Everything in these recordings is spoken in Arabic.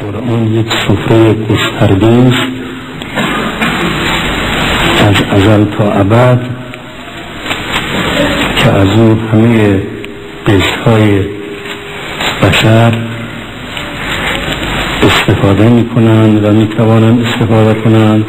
قرآن یک سفره گسترده از ازل تا ابد که از او همه قشرهای بشر استفاده می کنند و می توانند استفاده کنند.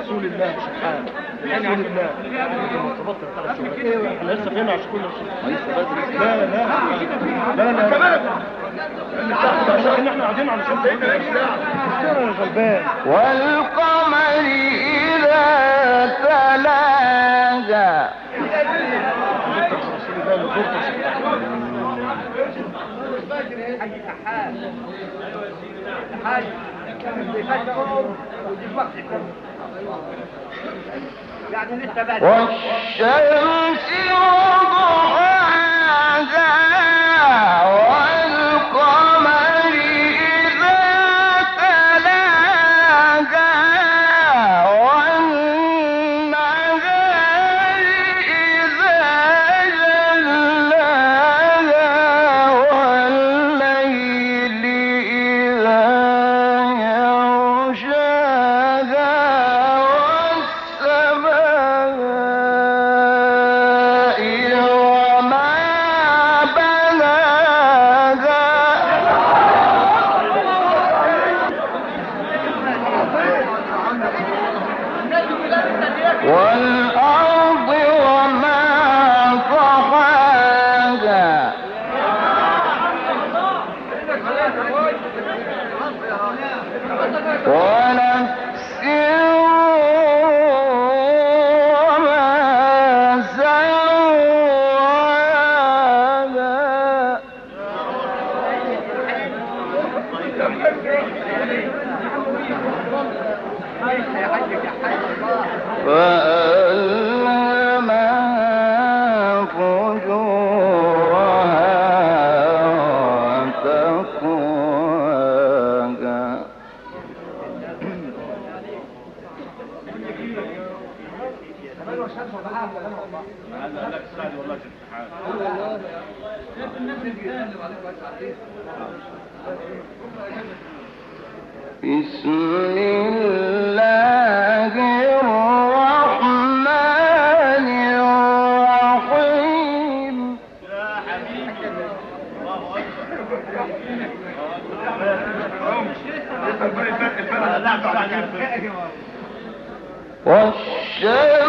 رسول الله سبحانه. رسول الله. إحنا لسه فين عشان كل لا لا لا لا عشان إحنا قاعدين علشان غلبان. والقمر إذا تلاها والشمس وضحاها والشيء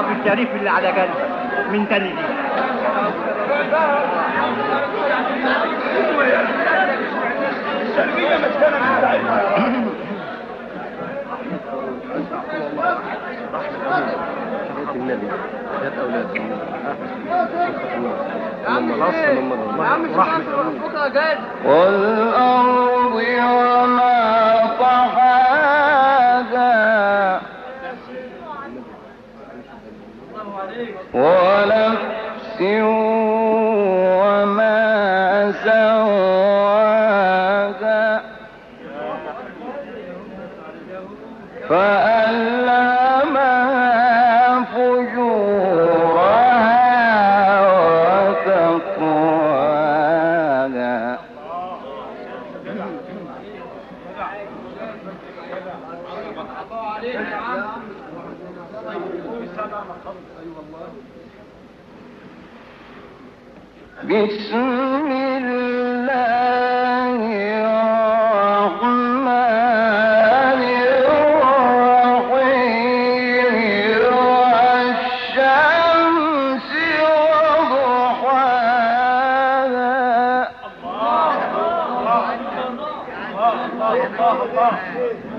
المصحف الشريف اللي على جنبك من تاني دي السلبية مسكنة بتاعتها النبي هات أولاد والأرض وما ونفس Yeah.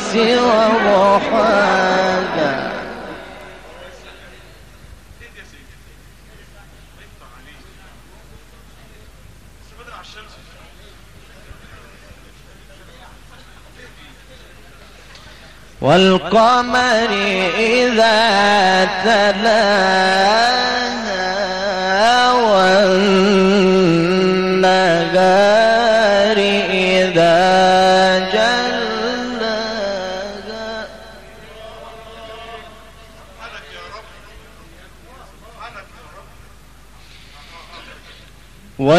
والشمس وضحاها. والقمر إذا تلاها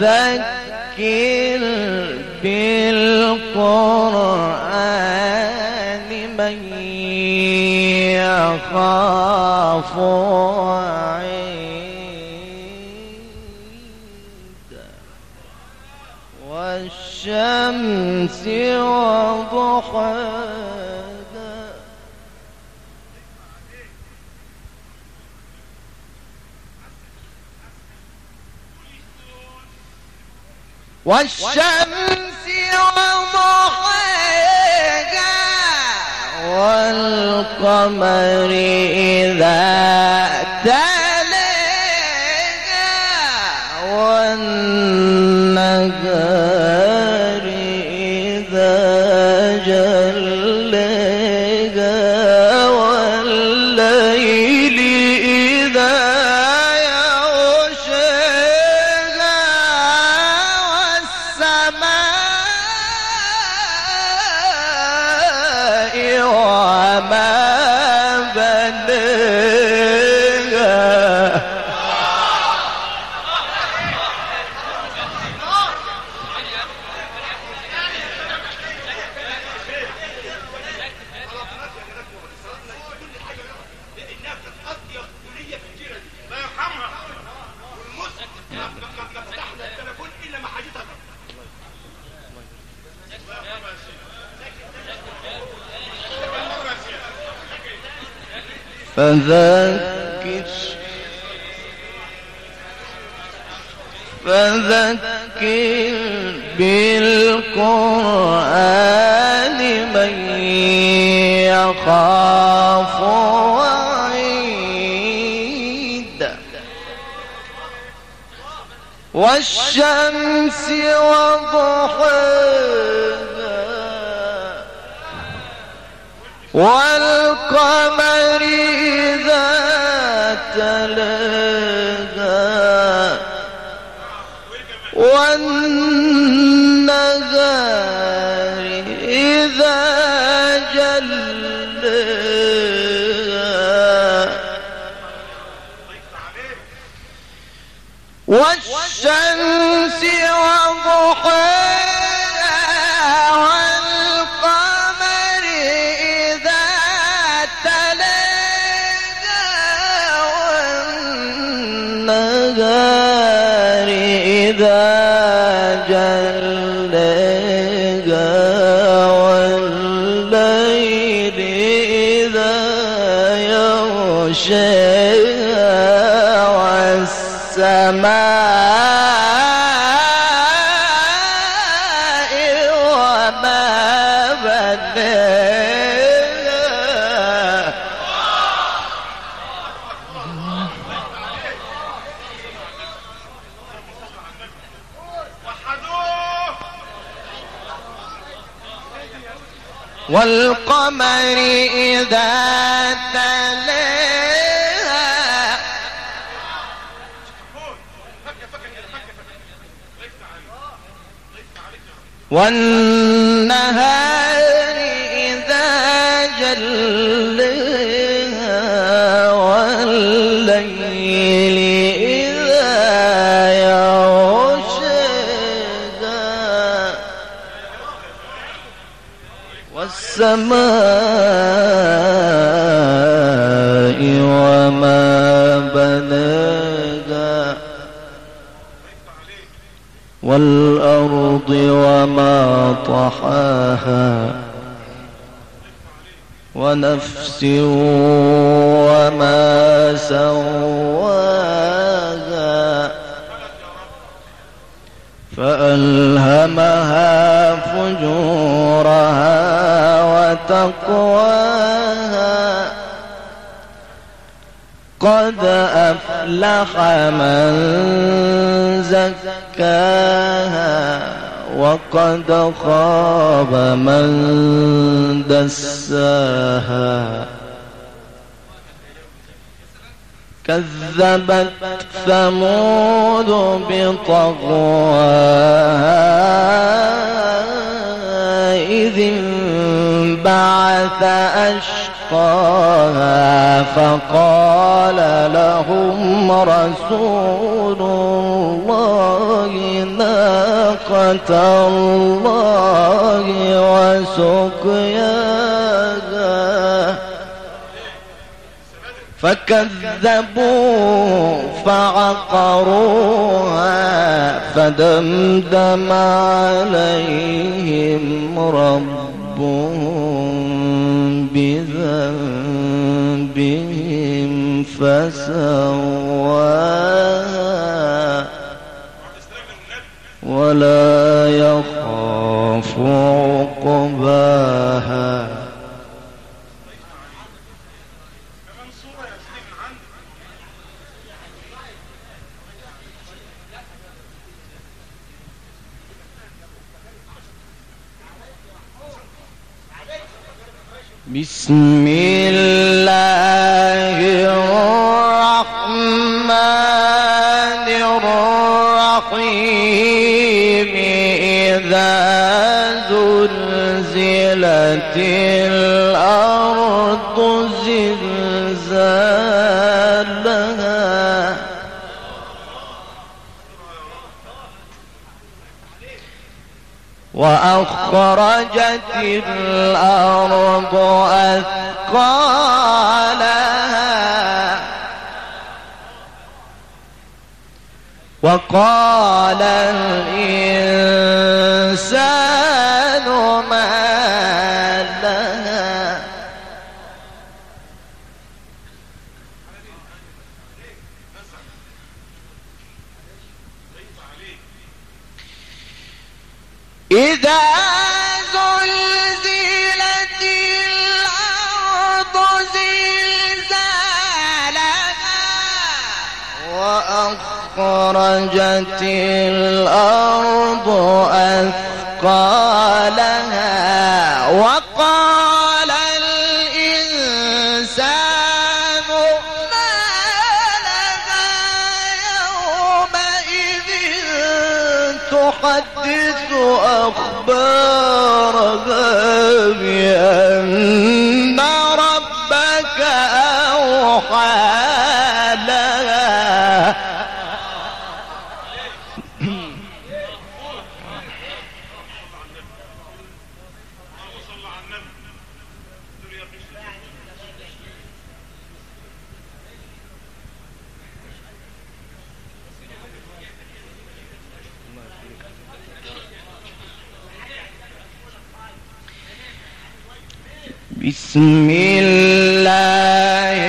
فذكر بالقرآن من يخاف وعيد والشمس وضحاها والشمس وضحاها والقمر إذا تلاها فذكر فذكر بالقرآن من يخاف وعيد. والشمس وضحاها والقمر إذا تلاها والنهار إذا جلاها والشمس والقمر إذا تلاها. والنهار إذا جلها والسماء وما بناها والأرض وما طحاها ونفس وما سواها فألهمها فجورها وتقواها. قد أفلح من زكاها وقد خاب من دساها. كذبت ثمود بطغواها إذ انبعث أشقاها فقال لهم رسول الله ناقة الله وسقياها فكذبوا فعقروها فدمدم عليهم ربهم بذنبهم فسواها ولا يخاف بسم وأخرجت الأرض أثقالها. وقال الإنسان أخرجت الأرض أثقال بسم الله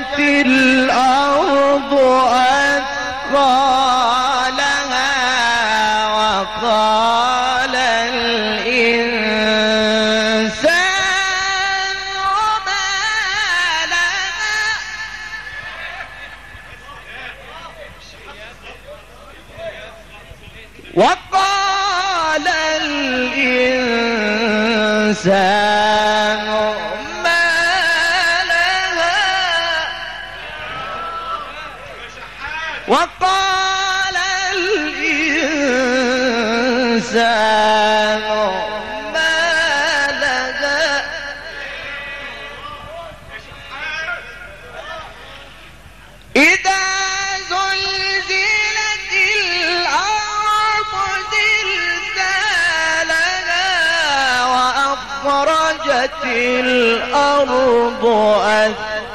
أخرجت الأرض أثقالها وقال الإنسان ما وقال الإنسان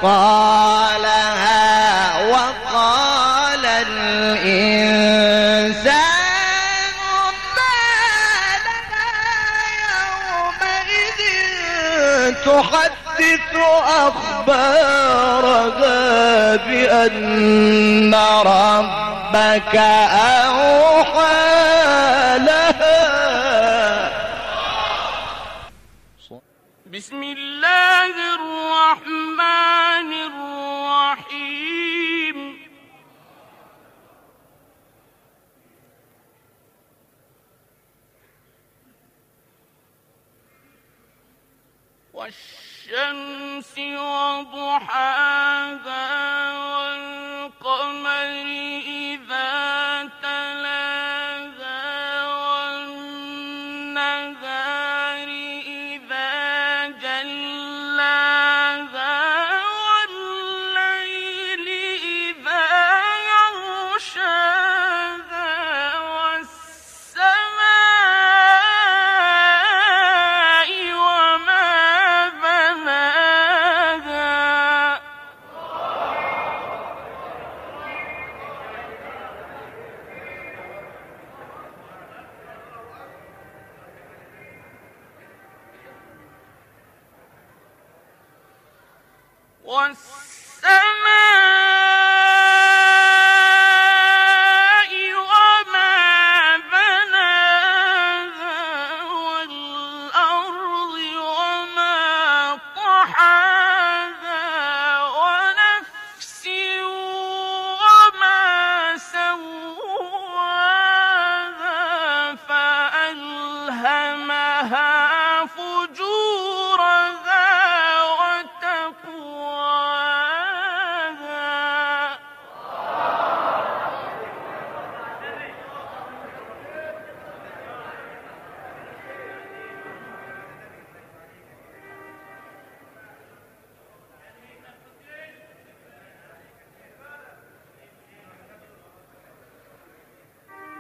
قالها وقال الإنسان ما لها يومئذ تحدث أخبارها بأن ربك أوحى لها. بسم الشمس وضحاها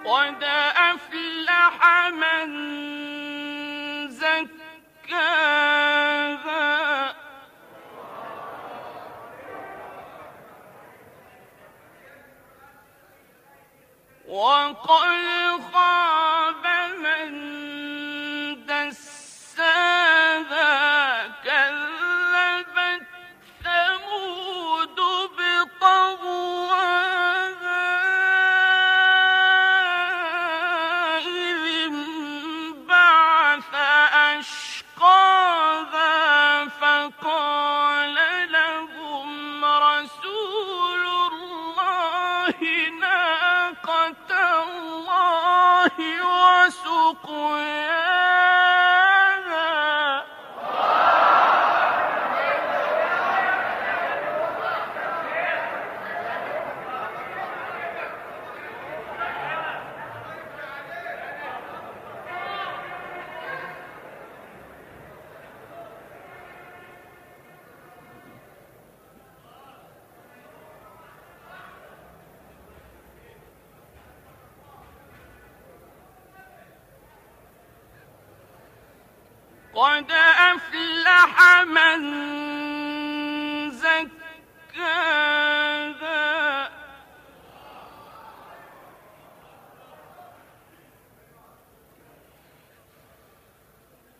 قد أفلح من زكاها. وقد خاب ناقة الله وسقياها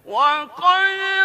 وقد